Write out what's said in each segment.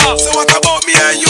So what about me and you?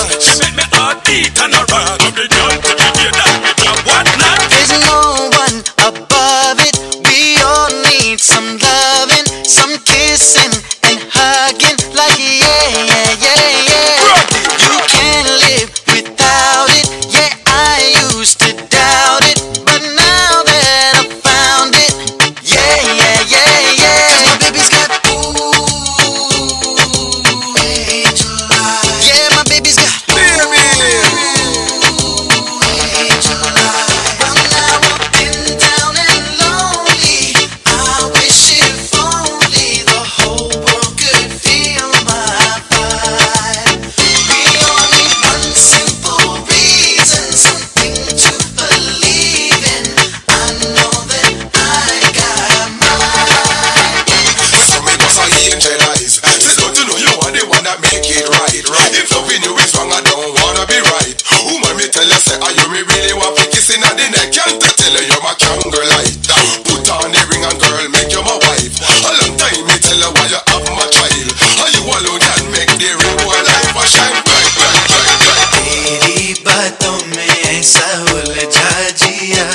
it right. If loving you is wrong, I don't wanna be right. Woman, me tell you, say, are you me really want me kissing at the neck? Can't I tell you you're my kangaroo light? Put on the ring and girl, make you my wife. A long time me tell you why you have my child. Are you alone and make the rainbow life a shine bright, bright, bright, bright. तेरी बातों में ऐसा उलझा जिया